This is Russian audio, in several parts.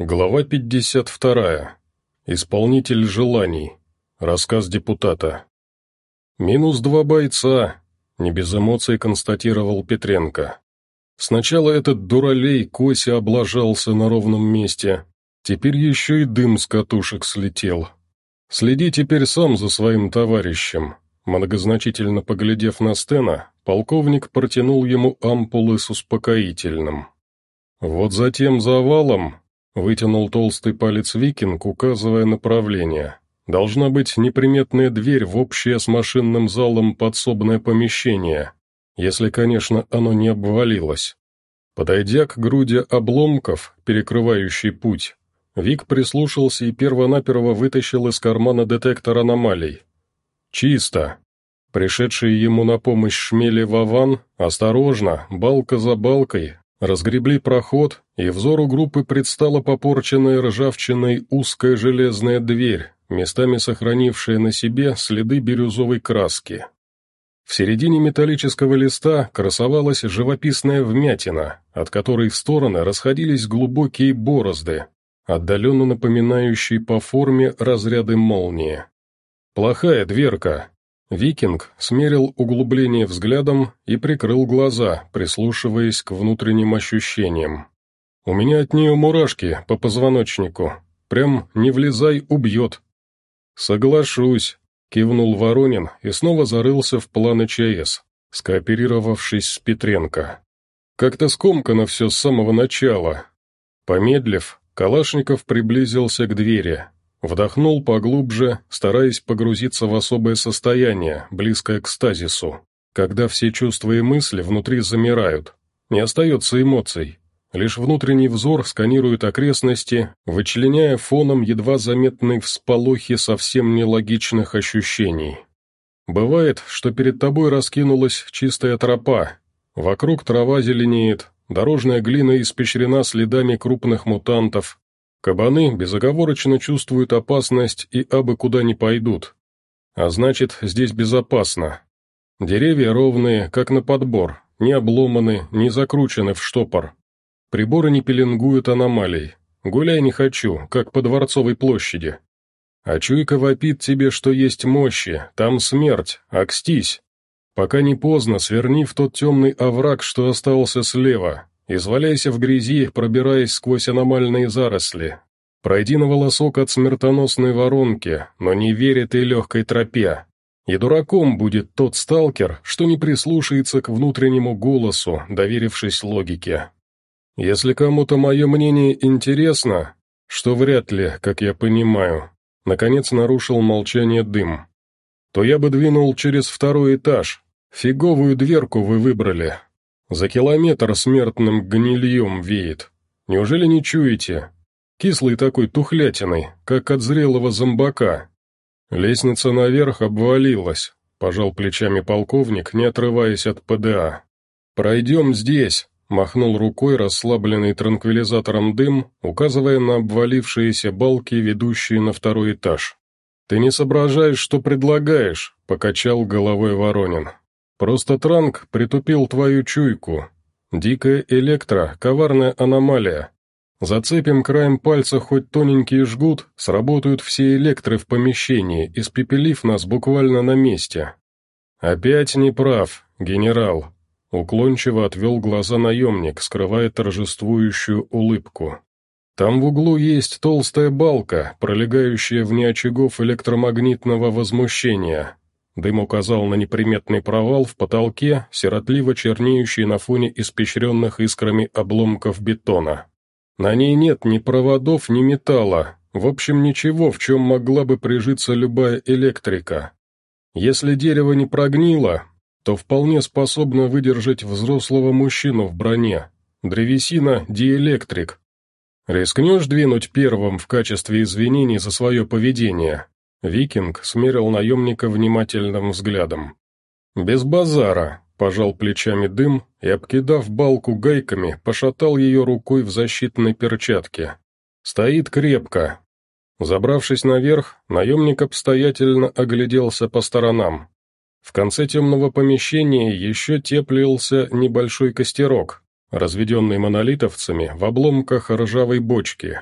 Глава 52. Исполнитель желаний. Рассказ депутата. «Минус два бойца», — не без эмоций констатировал Петренко. «Сначала этот дуралей Кося облажался на ровном месте, теперь еще и дым с катушек слетел. Следи теперь сам за своим товарищем». Многозначительно поглядев на Стена, полковник протянул ему ампулы с успокоительным. «Вот за тем завалом Вытянул толстый палец викинг, указывая направление. Должна быть неприметная дверь в общее с машинным залом подсобное помещение, если, конечно, оно не обвалилось. Подойдя к груди обломков, перекрывающей путь, Вик прислушался и первонаперво вытащил из кармана детектор аномалий. «Чисто!» Пришедший ему на помощь шмели Вован, осторожно, балка за балкой, Разгребли проход, и взору группы предстала попорченная ржавчиной узкая железная дверь, местами сохранившая на себе следы бирюзовой краски. В середине металлического листа красовалась живописная вмятина, от которой в стороны расходились глубокие борозды, отдаленно напоминающие по форме разряды молнии. «Плохая дверка», Викинг смерил углубление взглядом и прикрыл глаза, прислушиваясь к внутренним ощущениям. «У меня от нее мурашки по позвоночнику. Прям не влезай, убьет». «Соглашусь», — кивнул Воронин и снова зарылся в планы ЧС, скооперировавшись с Петренко. «Как-то скомкано все с самого начала». Помедлив, Калашников приблизился к двери, Вдохнул поглубже, стараясь погрузиться в особое состояние, близкое к стазису, когда все чувства и мысли внутри замирают. Не остается эмоций. Лишь внутренний взор сканирует окрестности, вычленяя фоном едва заметные всполохи совсем нелогичных ощущений. Бывает, что перед тобой раскинулась чистая тропа, вокруг трава зеленеет, дорожная глина испещрена следами крупных мутантов, Кабаны безоговорочно чувствуют опасность и абы куда не пойдут. А значит, здесь безопасно. Деревья ровные, как на подбор, не обломаны, не закручены в штопор. Приборы не пеленгуют аномалий. Гуляй не хочу, как по Дворцовой площади. А чуйка вопит тебе, что есть мощи, там смерть, окстись. Пока не поздно, сверни в тот темный овраг, что остался слева, Изваляйся в грязи, пробираясь сквозь аномальные заросли. Пройди на волосок от смертоносной воронки, но не верь этой легкой тропе. И дураком будет тот сталкер, что не прислушается к внутреннему голосу, доверившись логике. Если кому-то мое мнение интересно, что вряд ли, как я понимаю, наконец нарушил молчание дым, то я бы двинул через второй этаж. Фиговую дверку вы выбрали, за километр смертным гнильем веет. Неужели не чуете? Кислый такой тухлятиной, как от зрелого зомбака. Лестница наверх обвалилась, пожал плечами полковник, не отрываясь от ПДА. «Пройдем здесь», — махнул рукой расслабленный транквилизатором дым, указывая на обвалившиеся балки, ведущие на второй этаж. «Ты не соображаешь, что предлагаешь», — покачал головой Воронин. Просто транк притупил твою чуйку. Дикая электро — коварная аномалия. Зацепим краем пальца хоть тоненький жгут, сработают все электры в помещении, испепелив нас буквально на месте. Опять не прав, генерал. Уклончиво отвел глаза наемник, скрывая торжествующую улыбку. Там в углу есть толстая балка, пролегающая вне очагов электромагнитного возмущения. Дым указал на неприметный провал в потолке, сиротливо чернеющий на фоне испещренных искрами обломков бетона. На ней нет ни проводов, ни металла, в общем ничего, в чем могла бы прижиться любая электрика. Если дерево не прогнило, то вполне способно выдержать взрослого мужчину в броне. Древесина – диэлектрик. Рискнешь двинуть первым в качестве извинений за свое поведение? Викинг смерил наемника внимательным взглядом. «Без базара», — пожал плечами дым и, обкидав балку гайками, пошатал ее рукой в защитной перчатке. «Стоит крепко». Забравшись наверх, наемник обстоятельно огляделся по сторонам. В конце темного помещения еще теплился небольшой костерок, разведенный монолитовцами в обломках ржавой бочки.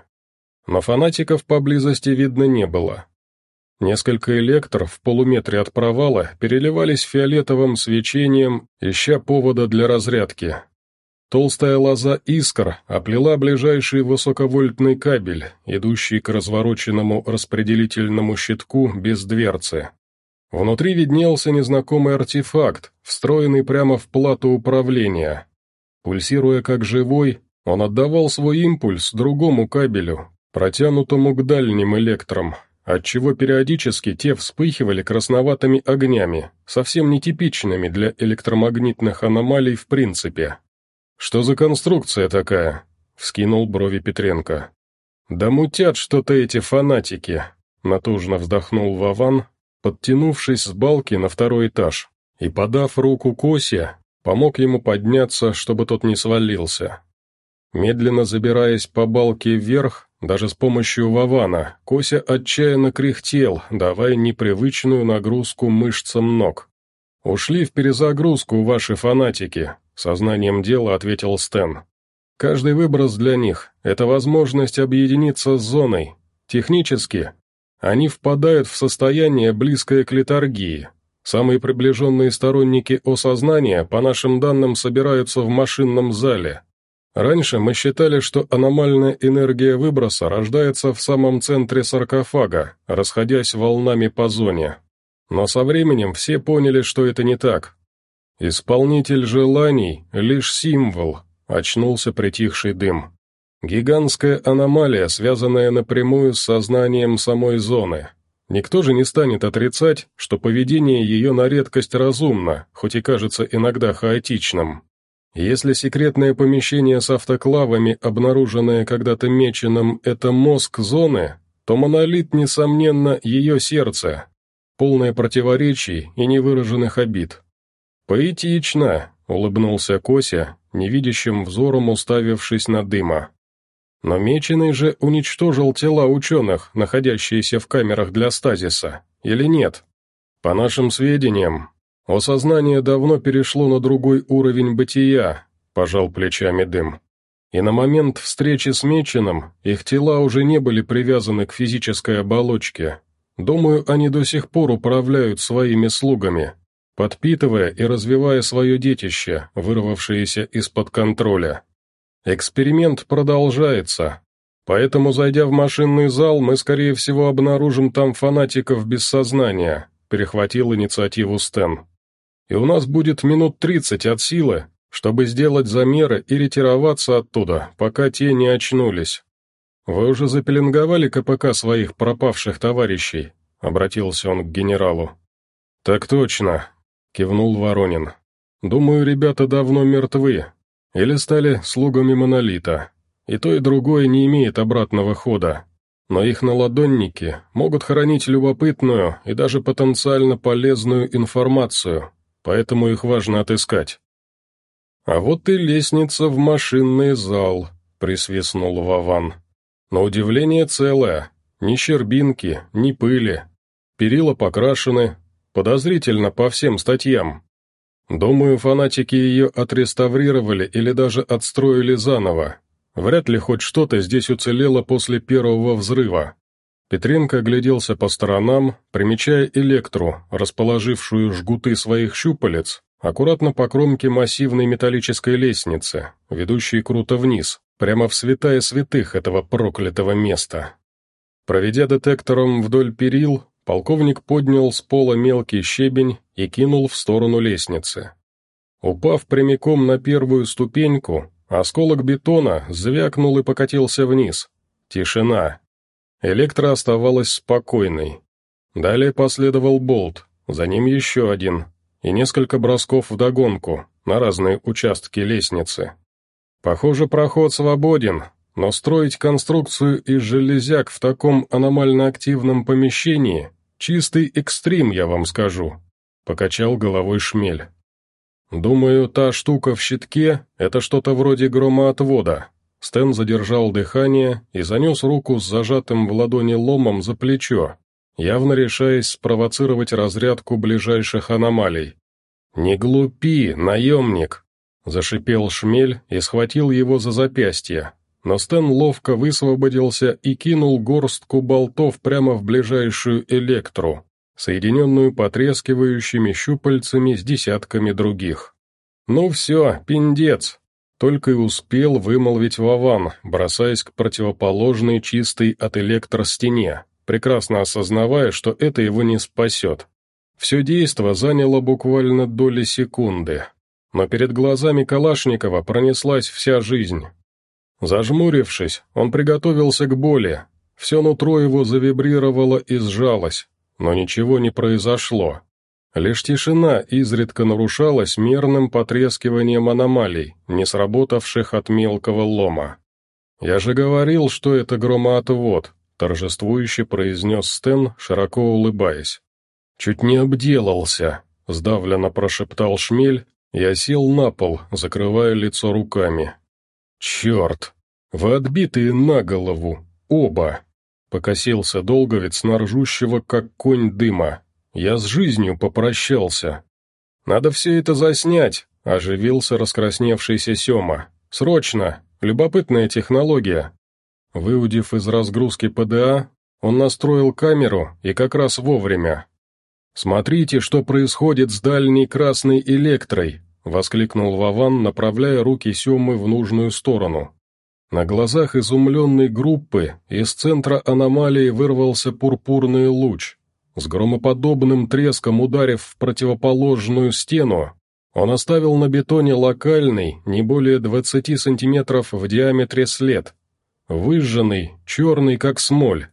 но фанатиков поблизости видно не было. Несколько электров в полуметре от провала переливались фиолетовым свечением, ища повода для разрядки. Толстая лоза искр оплела ближайший высоковольтный кабель, идущий к развороченному распределительному щитку без дверцы. Внутри виднелся незнакомый артефакт, встроенный прямо в плату управления. Пульсируя как живой, он отдавал свой импульс другому кабелю, протянутому к дальним электрам, отчего периодически те вспыхивали красноватыми огнями, совсем нетипичными для электромагнитных аномалий в принципе. «Что за конструкция такая?» — вскинул брови Петренко. «Да мутят что-то эти фанатики», — натужно вздохнул Вован, подтянувшись с балки на второй этаж, и, подав руку Косе, помог ему подняться, чтобы тот не свалился. Медленно забираясь по балке вверх, даже с помощью Вована, Кося отчаянно кряхтел, давая непривычную нагрузку мышцам ног. «Ушли в перезагрузку ваши фанатики», — сознанием дела ответил Стэн. «Каждый выброс для них — это возможность объединиться с зоной. Технически они впадают в состояние, близкое к летаргии. Самые приближенные сторонники осознания, по нашим данным, собираются в машинном зале. Раньше мы считали, что аномальная энергия выброса рождается в самом центре саркофага, расходясь волнами по зоне. Но со временем все поняли, что это не так. Исполнитель желаний — лишь символ, очнулся притихший дым. Гигантская аномалия, связанная напрямую с сознанием самой зоны. Никто же не станет отрицать, что поведение ее на редкость разумно, хоть и кажется иногда хаотичным. Если секретное помещение с автоклавами, обнаруженное когда-то Меченым, это мозг зоны, то монолит, несомненно, ее сердце, полное противоречий и невыраженных обид. «Поэтично», — улыбнулся Кося, невидящим взором уставившись на дыма. Но Меченый же уничтожил тела ученых, находящиеся в камерах для стазиса, или нет? По нашим сведениям, осознание давно перешло на другой уровень бытия, пожал плечами дым. И на момент встречи с Меченым их тела уже не были привязаны к физической оболочке, Думаю, они до сих пор управляют своими слугами, подпитывая и развивая свое детище, вырвавшееся из-под контроля. Эксперимент продолжается, поэтому, зайдя в машинный зал, мы, скорее всего, обнаружим там фанатиков без сознания, перехватил инициативу Стэн. И у нас будет минут тридцать от силы, чтобы сделать замеры и ретироваться оттуда, пока те не очнулись. «Вы уже запеленговали КПК своих пропавших товарищей?» — обратился он к генералу. «Так точно», — кивнул Воронин. «Думаю, ребята давно мертвы. Или стали слугами Монолита. И то, и другое не имеет обратного хода. Но их наладонники могут хранить любопытную и даже потенциально полезную информацию, поэтому их важно отыскать». «А вот и лестница в машинный зал», — присвистнул Вован. На удивление целая, ни щербинки, ни пыли. Перила покрашены, подозрительно по всем статьям. Думаю, фанатики ее отреставрировали или даже отстроили заново. Вряд ли хоть что-то здесь уцелело после первого взрыва. Петренко огляделся по сторонам, примечая электру, расположившую жгуты своих щупалец, аккуратно по кромке массивной металлической лестницы, ведущей круто вниз, Прямо в святая святых этого проклятого места. Проведя детектором вдоль перил, полковник поднял с пола мелкий щебень и кинул в сторону лестницы. Упав прямиком на первую ступеньку, осколок бетона звякнул и покатился вниз. Тишина. Электро оставалась спокойной. Далее последовал болт, за ним еще один, и несколько бросков вдогонку, на разные участки лестницы. Похоже, проход свободен, но строить конструкцию из железяк в таком аномально активном помещении — чистый экстрим, я вам скажу», — покачал головой шмель. «Думаю, та штука в щитке — это что-то вроде громоотвода». Стэн задержал дыхание и занес руку с зажатым в ладони ломом за плечо, явно решаясь спровоцировать разрядку ближайших аномалий. «Не глупи, наемник!» Зашипел шмель и схватил его за запястье, но Стэн ловко высвободился и кинул горстку болтов прямо в ближайшую электру, соединенную потрескивающими щупальцами с десятками других. «Ну все, пиндец!» Только и успел вымолвить Вован, бросаясь к противоположной чистой от электростене, прекрасно осознавая, что это его не спасет. Все действо заняло буквально доли секунды, но перед глазами Калашникова пронеслась вся жизнь. Зажмурившись, он приготовился к боли, все нутро его завибрировало и сжалось, но ничего не произошло. Лишь тишина изредка нарушалась мерным потрескиванием аномалий, не сработавших от мелкого лома. «Я же говорил, что это громоотвод», — торжествующе произнес Стэн, широко улыбаясь. «Чуть не обделался», — сдавленно прошептал шмель, я сел на пол, закрывая лицо руками. «Черт! Вы отбитые на голову! Оба!» Покосился долговец на ржущего, как конь дыма. Я с жизнью попрощался. Надо все это заснять, оживился раскрасневшийся Сема. Срочно! Любопытная технология. Выудив из разгрузки ПДА, он настроил камеру и как раз вовремя. «Смотрите, что происходит с дальней красной электрой!» — воскликнул Вован, направляя руки Семы в нужную сторону. На глазах изумленной группы из центра аномалии вырвался пурпурный луч, с громоподобным треском ударив в противоположную стену, он оставил на бетоне локальный, не более 20 сантиметров в диаметре след. Выжженный, черный как смоль.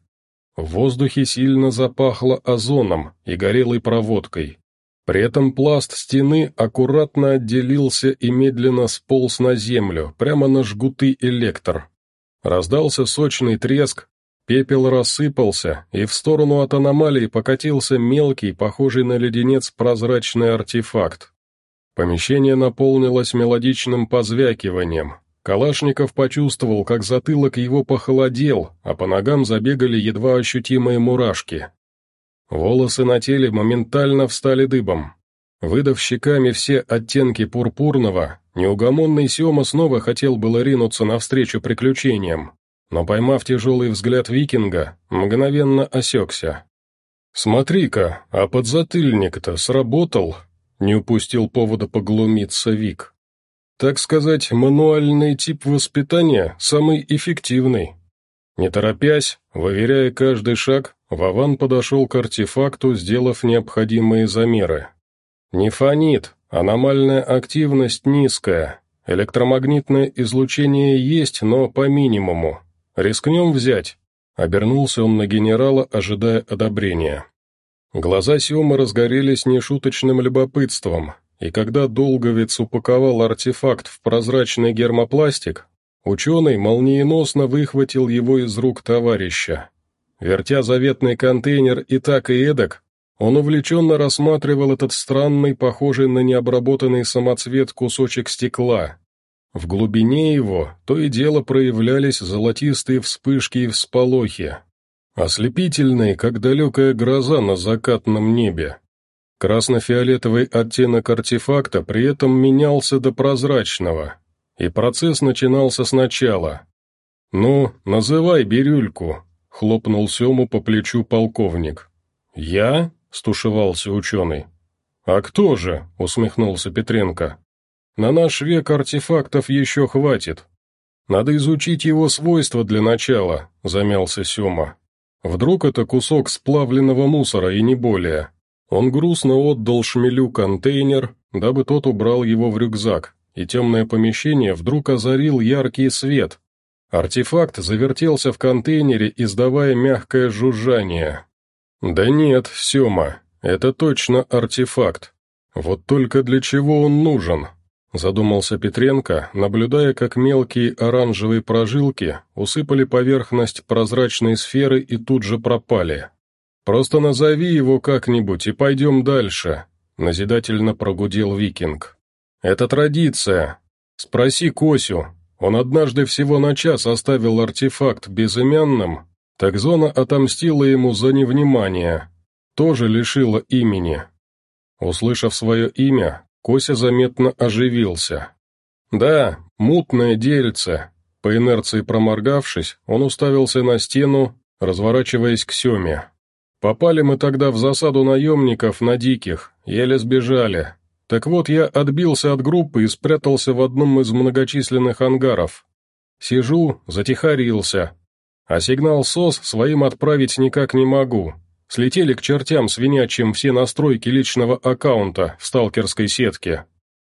В воздухе сильно запахло озоном и горелой проводкой. При этом пласт стены аккуратно отделился и медленно сполз на землю, прямо на жгуты электр. Раздался сочный треск, Пепел рассыпался, и в сторону от аномалии покатился мелкий, похожий на леденец, прозрачный артефакт. Помещение наполнилось мелодичным позвякиванием. Калашников почувствовал, как затылок его похолодел, а по ногам забегали едва ощутимые мурашки. Волосы на теле моментально встали дыбом. Выдав щеками все оттенки пурпурного, неугомонный Сема снова хотел было ринуться навстречу приключениям, но, поймав тяжелый взгляд викинга, мгновенно осекся. «Смотри-ка, а подзатыльник-то сработал!» — не упустил повода поглумиться Вик. «Так сказать, мануальный тип воспитания самый эффективный». Не торопясь, выверяя каждый шаг, Вован подошел к артефакту, сделав необходимые замеры. «Не фонит, аномальная активность низкая, электромагнитное излучение есть, но по минимуму, Рискнем взять?» Обернулся он на генерала, ожидая одобрения. Глаза Сёмы разгорелись нешуточным любопытством, и когда долговец упаковал артефакт в прозрачный гермопластик, ученый молниеносно выхватил его из рук товарища. Вертя заветный контейнер и так и эдак, он увлеченно рассматривал этот странный, похожий на необработанный самоцвет кусочек стекла, в глубине его то и дело проявлялись золотистые вспышки и всполохи, ослепительные, как далекая гроза на закатном небе. Красно-фиолетовый оттенок артефакта при этом менялся до прозрачного, и процесс начинался сначала. «Ну, называй бирюльку», — хлопнул Сему по плечу полковник. «Я?» — стушевался ученый. «А кто же?» — усмехнулся Петренко. На наш век артефактов еще хватит. Надо изучить его свойства для начала», — замялся Сема. «Вдруг это кусок сплавленного мусора и не более». Он грустно отдал шмелю контейнер, дабы тот убрал его в рюкзак, и темное помещение вдруг озарил яркий свет. Артефакт завертелся в контейнере, издавая мягкое жужжание. «Да нет, Сема, это точно артефакт. Вот только для чего он нужен?» Задумался Петренко, наблюдая, как мелкие оранжевые прожилки усыпали поверхность прозрачной сферы и тут же пропали. «Просто назови его как-нибудь и пойдем дальше», — назидательно прогудел викинг. «Это традиция. Спроси Косю. Он однажды всего на час оставил артефакт безымянным, так зона отомстила ему за невнимание. Тоже лишила имени». Услышав свое имя, Кося заметно оживился. «Да, мутное дельце. По инерции проморгавшись, он уставился на стену, разворачиваясь к Семе. Попали мы тогда в засаду наемников на диких, еле сбежали. Так вот, я отбился от группы и спрятался в одном из многочисленных ангаров. Сижу, затихарился. А сигнал СОС своим отправить никак не могу. Слетели к чертям свинячим все настройки личного аккаунта в сталкерской сетке.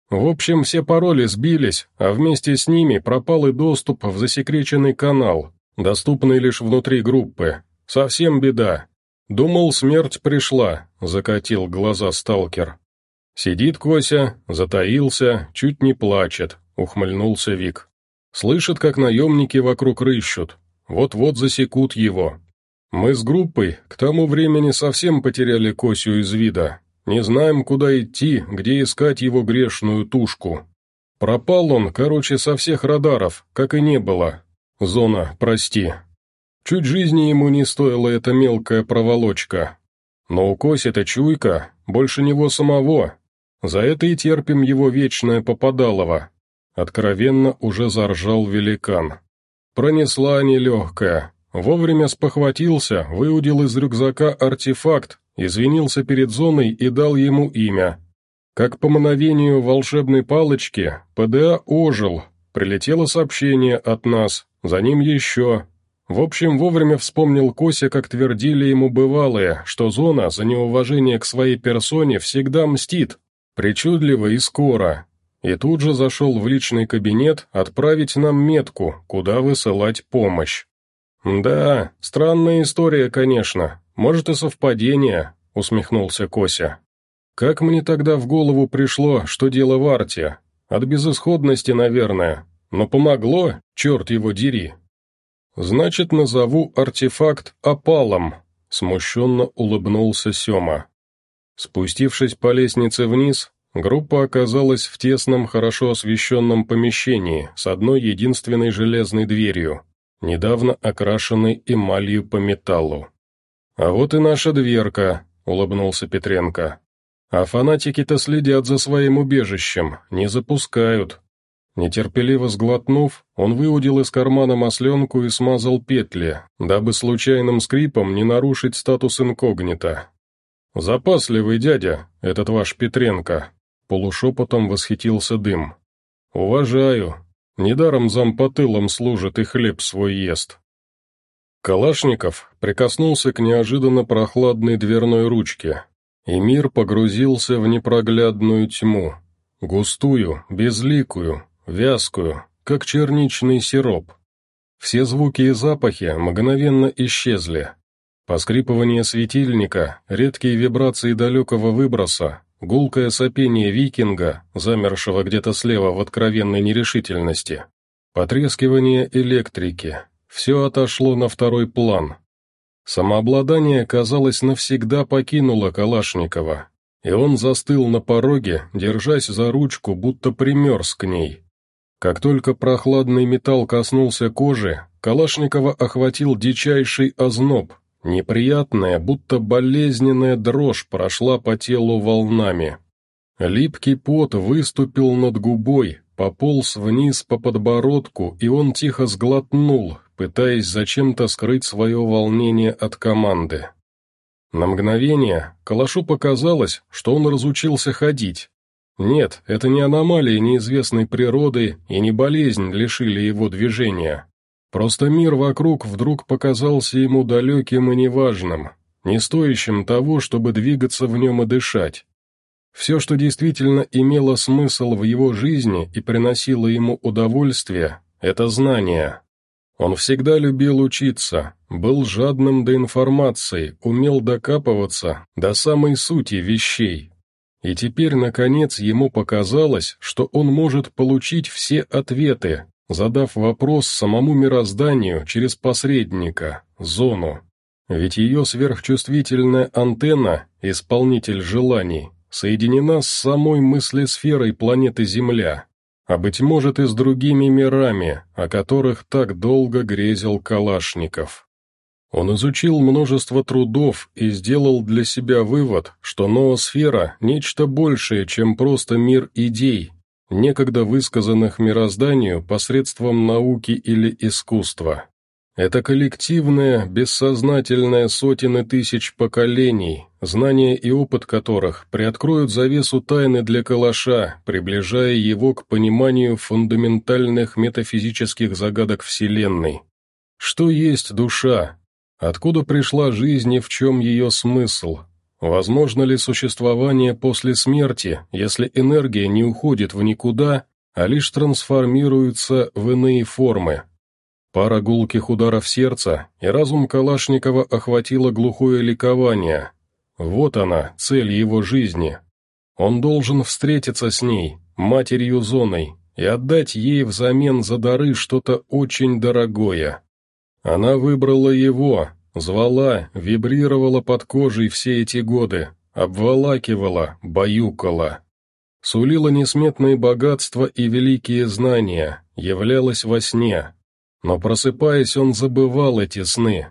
В общем, все пароли сбились, а вместе с ними пропал и доступ в засекреченный канал, доступный лишь внутри группы. Совсем беда. Думал, смерть пришла, закатил глаза сталкер. Сидит Кося, затаился, чуть не плачет, ухмыльнулся Вик. Слышит, как наемники вокруг рыщут. Вот-вот засекут его. Мы с группой к тому времени совсем потеряли Косю из вида. Не знаем, куда идти, где искать его грешную тушку. Пропал он, короче, со всех радаров, как и не было. Зона, прости. Чуть жизни ему не стоила эта мелкая проволочка. Но у Коси-то чуйка, больше него самого. За это и терпим его вечное попадалово. Откровенно уже заржал великан. Пронесла нелегкая. Вовремя спохватился, выудил из рюкзака артефакт, извинился перед зоной и дал ему имя. Как по мановению волшебной палочки, ПДА ожил, прилетело сообщение от нас, за ним еще. В общем, вовремя вспомнил Кося, как твердили ему бывалые, что зона за неуважение к своей персоне всегда мстит, причудливо и скоро, и тут же зашел в личный кабинет отправить нам метку, куда высылать помощь. «Да, странная история, конечно, может и совпадение», — усмехнулся Кося. «Как мне тогда в голову пришло, что дело в арте? От безысходности, наверное, но помогло, черт его дери». «Значит, назову артефакт опалом», — смущенно улыбнулся Сема. Спустившись по лестнице вниз, Группа оказалась в тесном, хорошо освещенном помещении с одной единственной железной дверью, недавно окрашенной эмалью по металлу. «А вот и наша дверка», — улыбнулся Петренко. «А фанатики-то следят за своим убежищем, не запускают». Нетерпеливо сглотнув, он выудил из кармана масленку и смазал петли, дабы случайным скрипом не нарушить статус инкогнито. «Запасливый дядя, этот ваш Петренко», Полушепотом восхитился дым. «Уважаю. Недаром зампотылом служит и хлеб свой ест». Калашников прикоснулся к неожиданно прохладной дверной ручке, и мир погрузился в непроглядную тьму, густую, безликую, вязкую, как черничный сироп. Все звуки и запахи мгновенно исчезли. Поскрипывание светильника, редкие вибрации далекого выброса, Гулкое сопение викинга, замершего где-то слева в откровенной нерешительности. Потрескивание электрики. Все отошло на второй план. Самообладание, казалось, навсегда покинуло Калашникова, и он застыл на пороге, держась за ручку, будто примерз к ней. Как только прохладный металл коснулся кожи, Калашникова охватил дичайший озноб, Неприятная, будто болезненная дрожь прошла по телу волнами. Липкий пот выступил над губой, пополз вниз по подбородку, и он тихо сглотнул, пытаясь зачем-то скрыть свое волнение от команды. На мгновение Калашу показалось, что он разучился ходить. Нет, это не аномалия неизвестной природы и не болезнь лишили его движения. Просто мир вокруг вдруг показался ему далеким и неважным, не стоящим того, чтобы двигаться в нем и дышать. Все, что действительно имело смысл в его жизни и приносило ему удовольствие, это знание. Он всегда любил учиться, был жадным до информации, умел докапываться до самой сути вещей. И теперь, наконец, ему показалось, что он может получить все ответы, задав вопрос самому мирозданию через посредника, зону. Ведь ее сверхчувствительная антенна, исполнитель желаний, соединена с самой мыслесферой планеты Земля, а быть может и с другими мирами, о которых так долго грезил Калашников. Он изучил множество трудов и сделал для себя вывод, что ноосфера – нечто большее, чем просто мир идей, некогда высказанных мирозданию посредством науки или искусства. Это коллективное, бессознательное сотен тысяч поколений, знания и опыт которых приоткроют завесу тайны для калаша, приближая его к пониманию фундаментальных метафизических загадок Вселенной. Что есть душа? Откуда пришла жизнь и в чем ее смысл? Возможно ли существование после смерти, если энергия не уходит в никуда, а лишь трансформируется в иные формы? Пара гулких ударов сердца, и разум Калашникова охватило глухое ликование. Вот она, цель его жизни. Он должен встретиться с ней, матерью Зоной, и отдать ей взамен за дары что-то очень дорогое. Она выбрала его, звала, вибрировала под кожей все эти годы, обволакивала, баюкала. Сулила несметные богатства и великие знания, являлась во сне, но просыпаясь, он забывал эти сны.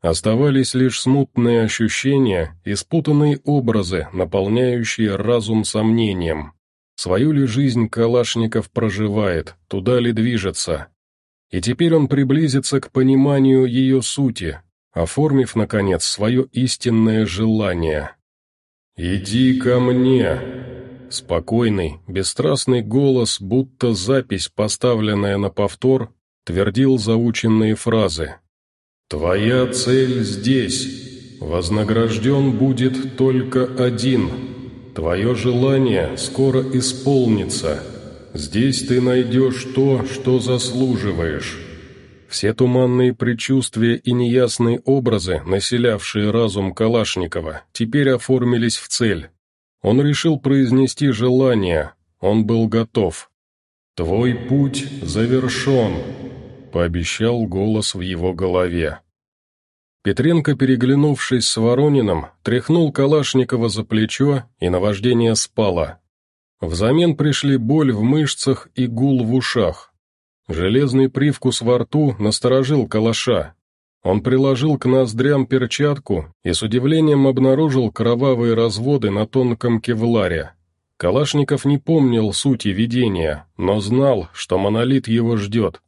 Оставались лишь смутные ощущения и спутанные образы, наполняющие разум сомнением. Свою ли жизнь Калашников проживает, туда ли движется? И теперь он приблизится к пониманию ее сути, оформив, наконец, свое истинное желание. «Иди ко мне!» Спокойный, бесстрастный голос, будто запись, поставленная на повтор, твердил заученные фразы. «Твоя цель здесь. Вознагражден будет только один. Твое желание скоро исполнится. Здесь ты найдешь то, что заслуживаешь». Все туманные предчувствия и неясные образы, населявшие разум Калашникова, теперь оформились в цель. Он решил произнести желание, он был готов. «Твой путь завершен», — пообещал голос в его голове. Петренко, переглянувшись с Ворониным, тряхнул Калашникова за плечо, и наваждение спало. Взамен пришли боль в мышцах и гул в ушах. Железный привкус во рту насторожил Калаша. Он приложил к ноздрям перчатку и с удивлением обнаружил кровавые разводы на тонком кевларе. Калашников не помнил сути видения, но знал, что монолит его ждет.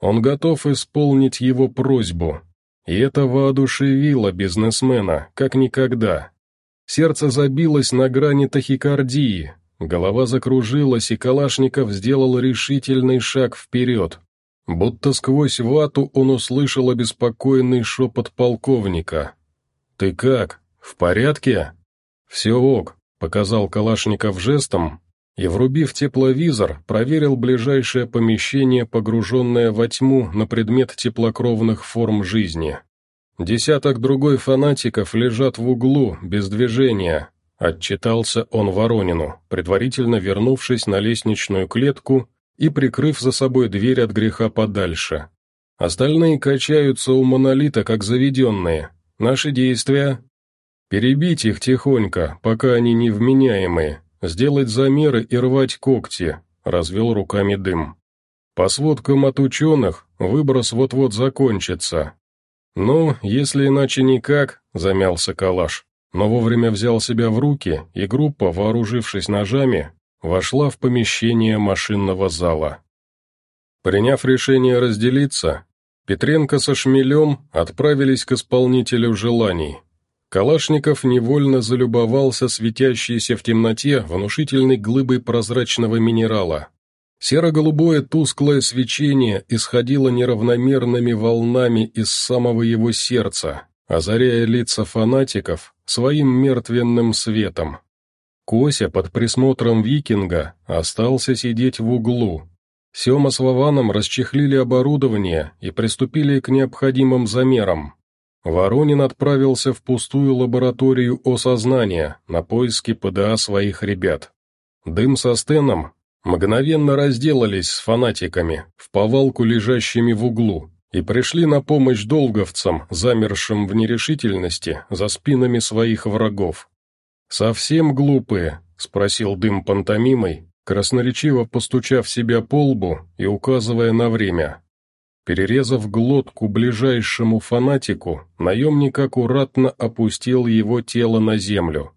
Он готов исполнить его просьбу. И это воодушевило бизнесмена, как никогда. Сердце забилось на грани тахикардии, голова закружилась, и Калашников сделал решительный шаг вперед. Будто сквозь вату он услышал обеспокоенный шепот полковника. «Ты как? В порядке?» «Все ок», — показал Калашников жестом, и, врубив тепловизор, проверил ближайшее помещение, погруженное во тьму на предмет теплокровных форм жизни. Десяток другой фанатиков лежат в углу, без движения, отчитался он Воронину, предварительно вернувшись на лестничную клетку и прикрыв за собой дверь от греха подальше. Остальные качаются у монолита, как заведенные. Наши действия? Перебить их тихонько, пока они невменяемые, сделать замеры и рвать когти», — развел руками дым. «По сводкам от ученых, выброс вот-вот закончится». «Ну, если иначе никак», — замялся Калаш, но вовремя взял себя в руки, и группа, вооружившись ножами, вошла в помещение машинного зала. Приняв решение разделиться, Петренко со Шмелем отправились к исполнителю желаний, Калашников невольно залюбовался светящейся в темноте внушительной глыбой прозрачного минерала. Серо-голубое тусклое свечение исходило неравномерными волнами из самого его сердца, озаряя лица фанатиков своим мертвенным светом. Кося под присмотром викинга остался сидеть в углу. Сема с Вованом расчехлили оборудование и приступили к необходимым замерам. Воронин отправился в пустую лабораторию осознания на поиски ПДА своих ребят. Дым со Стеном мгновенно разделались с фанатиками, в повалку лежащими в углу, и пришли на помощь долговцам, замершим в нерешительности за спинами своих врагов. «Совсем глупые?» — спросил Дым пантомимой, красноречиво постучав себя по лбу и указывая на время. Перерезав глотку ближайшему фанатику, наемник аккуратно опустил его тело на землю.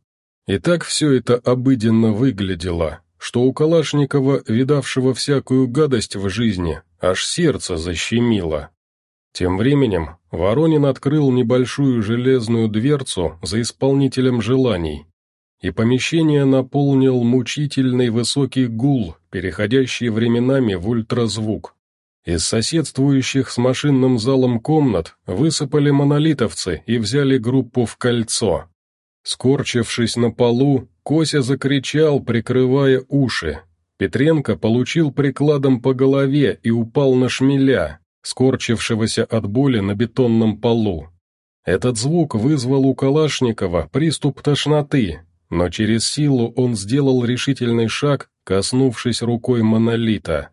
И так все это обыденно выглядело, что у Калашникова, видавшего всякую гадость в жизни, аж сердце защемило. Тем временем Воронин открыл небольшую железную дверцу за исполнителем желаний, и помещение наполнил мучительный высокий гул, переходящий временами в ультразвук. Из соседствующих с машинным залом комнат высыпали монолитовцы и взяли группу в кольцо. Скорчившись на полу, Кося закричал, прикрывая уши. Петренко получил прикладом по голове и упал на шмеля, скорчившегося от боли на бетонном полу. Этот звук вызвал у Калашникова приступ тошноты, но через силу он сделал решительный шаг, коснувшись рукой монолита.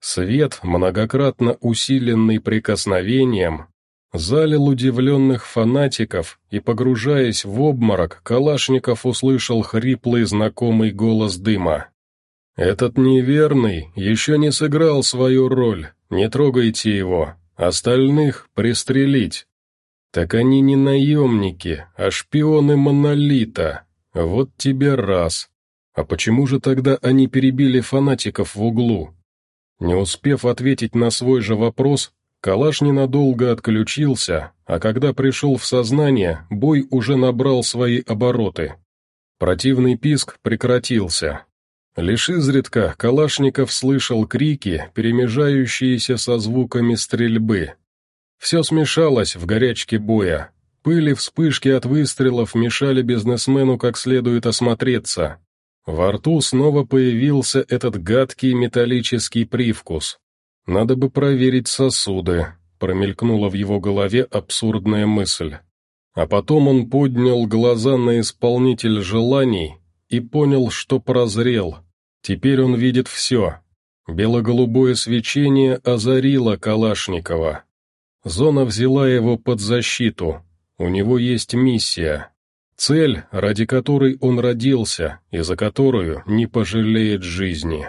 Свет, многократно усиленный прикосновением, залил удивленных фанатиков, и, погружаясь в обморок, Калашников услышал хриплый знакомый голос дыма. «Этот неверный еще не сыграл свою роль, не трогайте его, остальных пристрелить». «Так они не наемники, а шпионы Монолита. Вот тебе раз. А почему же тогда они перебили фанатиков в углу?» Не успев ответить на свой же вопрос, Калаш ненадолго отключился, а когда пришел в сознание, бой уже набрал свои обороты. Противный писк прекратился. Лишь изредка Калашников слышал крики, перемежающиеся со звуками стрельбы. Все смешалось в горячке боя. Пыли вспышки от выстрелов мешали бизнесмену как следует осмотреться. Во рту снова появился этот гадкий металлический привкус. «Надо бы проверить сосуды», — промелькнула в его голове абсурдная мысль. А потом он поднял глаза на исполнитель желаний и понял, что прозрел. Теперь он видит все. Бело-голубое свечение озарило Калашникова. Зона взяла его под защиту. У него есть миссия. Цель, ради которой он родился и за которую не пожалеет жизни.